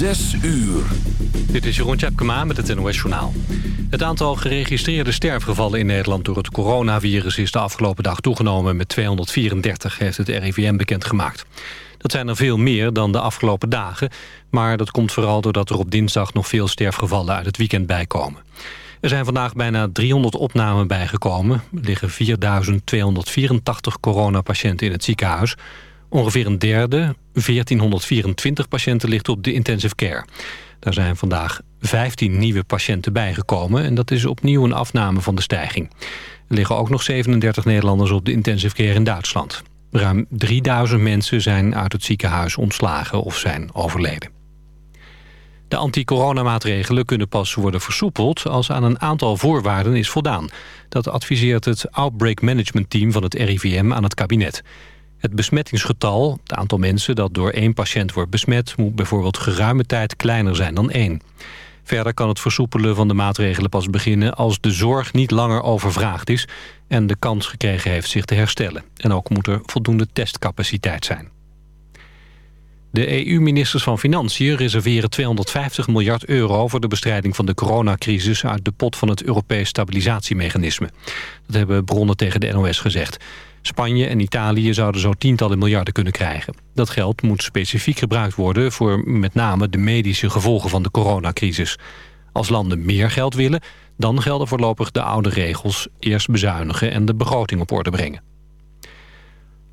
Zes uur. Dit is Jeroen Tjepkema met het NOS Journaal. Het aantal geregistreerde sterfgevallen in Nederland door het coronavirus... is de afgelopen dag toegenomen met 234, heeft het RIVM bekendgemaakt. Dat zijn er veel meer dan de afgelopen dagen... maar dat komt vooral doordat er op dinsdag nog veel sterfgevallen uit het weekend bijkomen. Er zijn vandaag bijna 300 opnamen bijgekomen. Er liggen 4.284 coronapatiënten in het ziekenhuis... Ongeveer een derde, 1424 patiënten, ligt op de intensive care. Daar zijn vandaag 15 nieuwe patiënten bijgekomen... en dat is opnieuw een afname van de stijging. Er liggen ook nog 37 Nederlanders op de intensive care in Duitsland. Ruim 3000 mensen zijn uit het ziekenhuis ontslagen of zijn overleden. De anti-coronamaatregelen kunnen pas worden versoepeld... als aan een aantal voorwaarden is voldaan. Dat adviseert het Outbreak Management Team van het RIVM aan het kabinet. Het besmettingsgetal, het aantal mensen dat door één patiënt wordt besmet... moet bijvoorbeeld geruime tijd kleiner zijn dan één. Verder kan het versoepelen van de maatregelen pas beginnen... als de zorg niet langer overvraagd is... en de kans gekregen heeft zich te herstellen. En ook moet er voldoende testcapaciteit zijn. De EU-ministers van Financiën reserveren 250 miljard euro... voor de bestrijding van de coronacrisis... uit de pot van het Europees Stabilisatiemechanisme. Dat hebben bronnen tegen de NOS gezegd. Spanje en Italië zouden zo tientallen miljarden kunnen krijgen. Dat geld moet specifiek gebruikt worden voor met name de medische gevolgen van de coronacrisis. Als landen meer geld willen, dan gelden voorlopig de oude regels. Eerst bezuinigen en de begroting op orde brengen.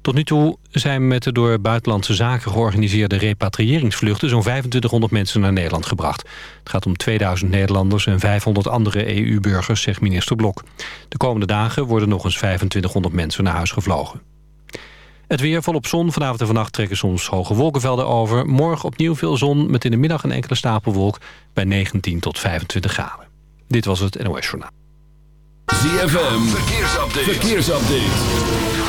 Tot nu toe zijn met de door Buitenlandse Zaken georganiseerde repatriëringsvluchten zo'n 2500 mensen naar Nederland gebracht. Het gaat om 2000 Nederlanders en 500 andere EU-burgers, zegt minister Blok. De komende dagen worden nog eens 2500 mensen naar huis gevlogen. Het weer volop zon. Vanavond en vannacht trekken soms hoge wolkenvelden over. Morgen opnieuw veel zon met in de middag een enkele stapelwolk bij 19 tot 25 graden. Dit was het NOS Journaal. ZFM, verkeersupdate. verkeersupdate.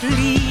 please.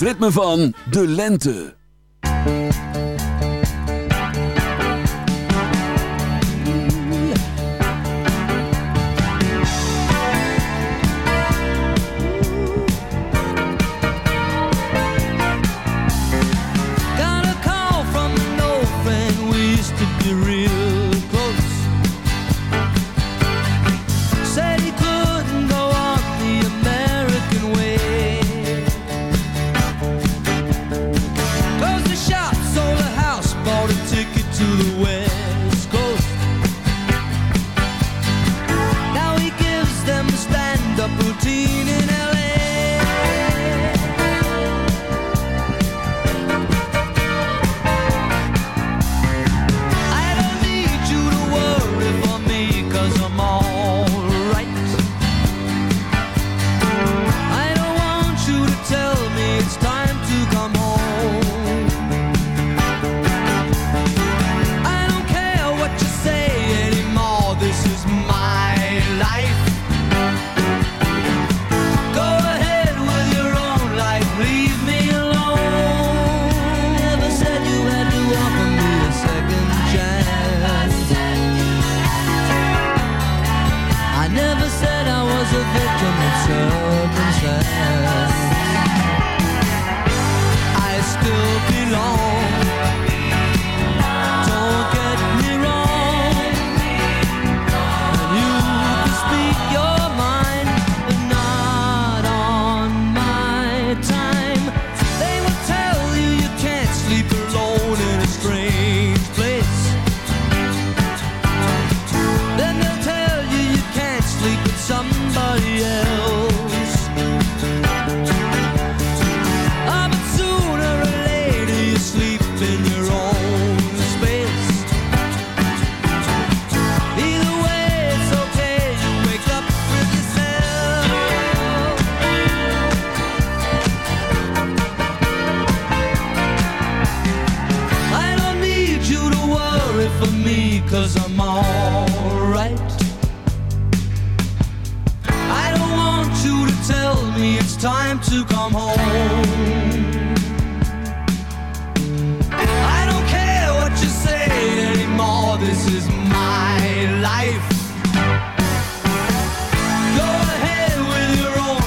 Ritme van de lente.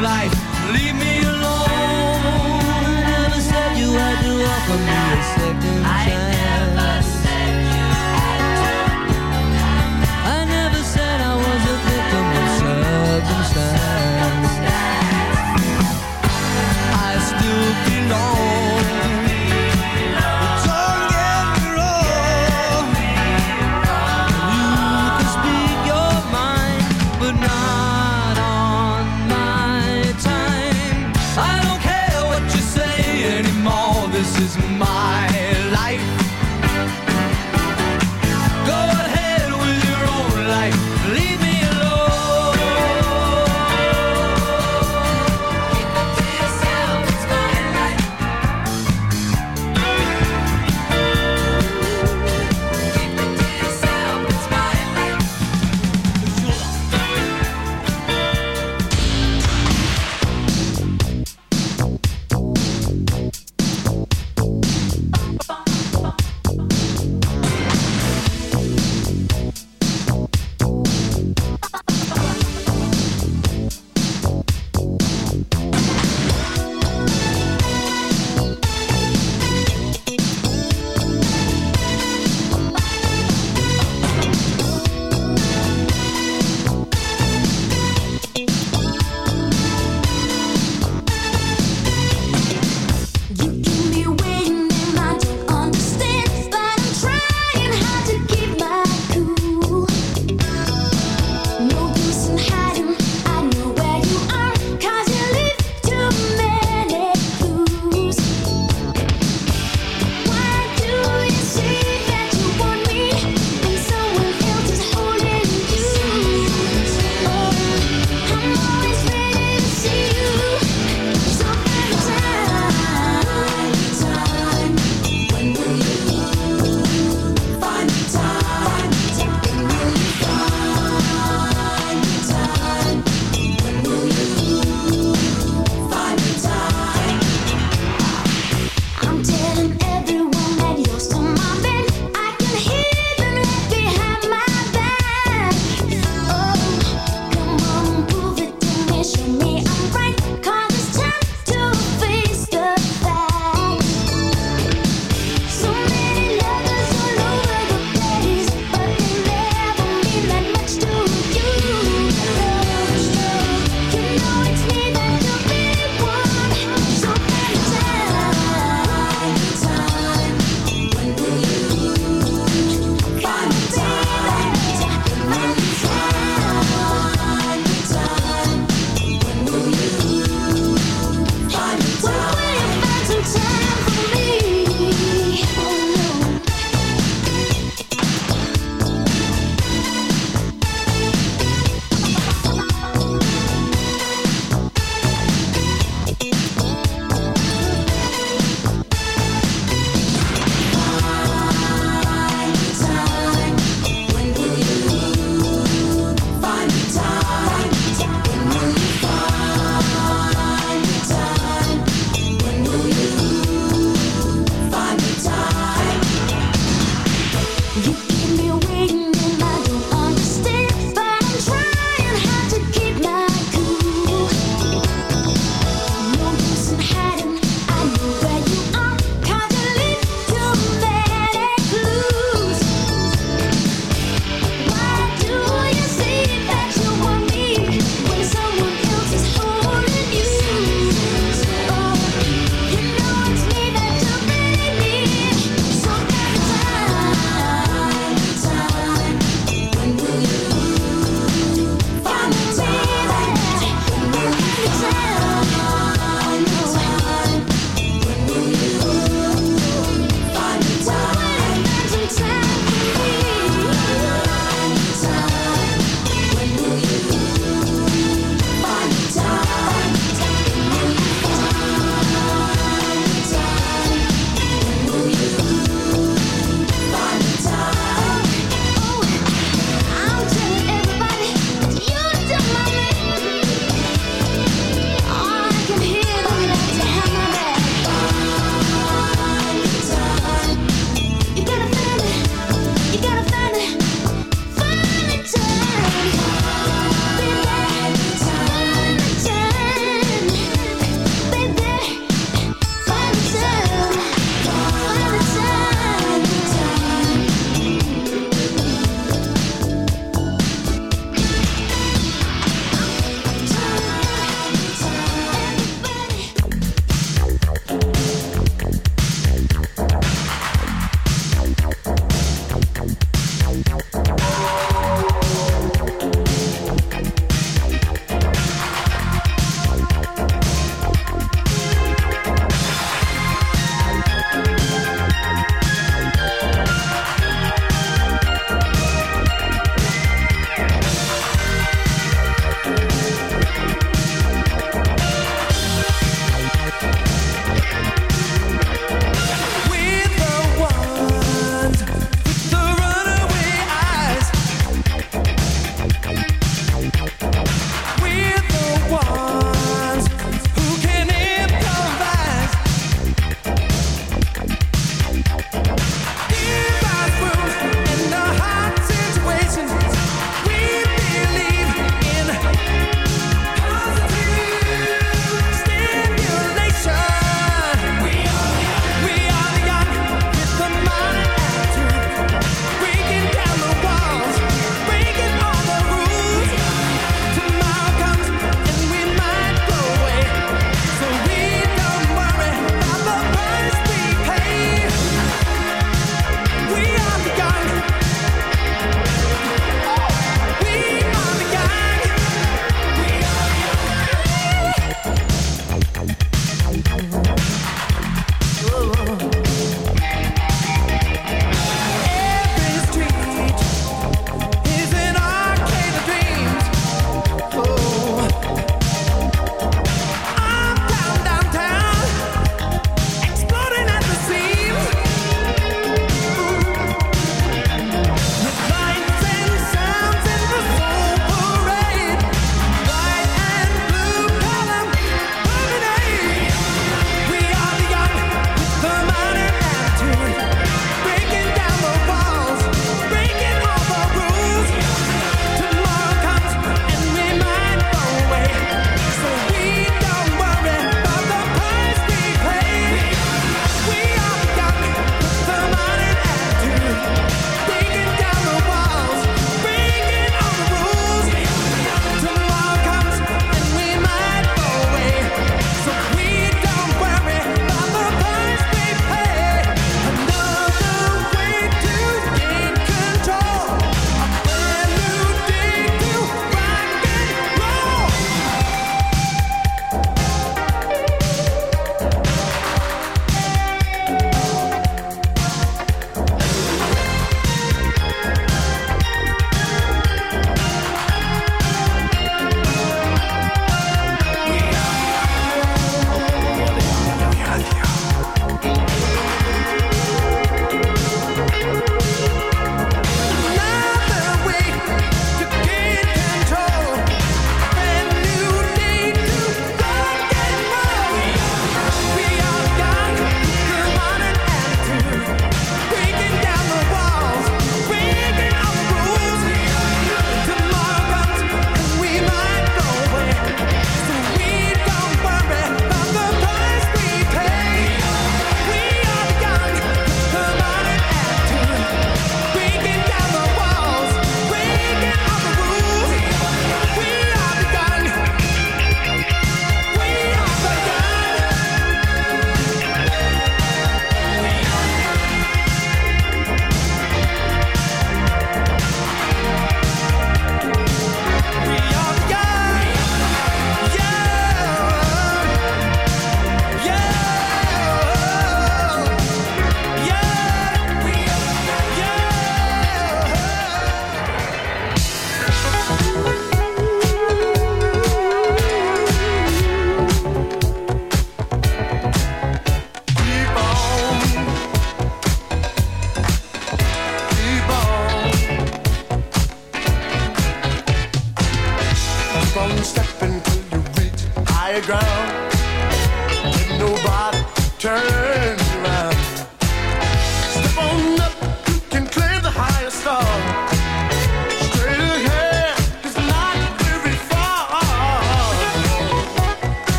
Life. Leave me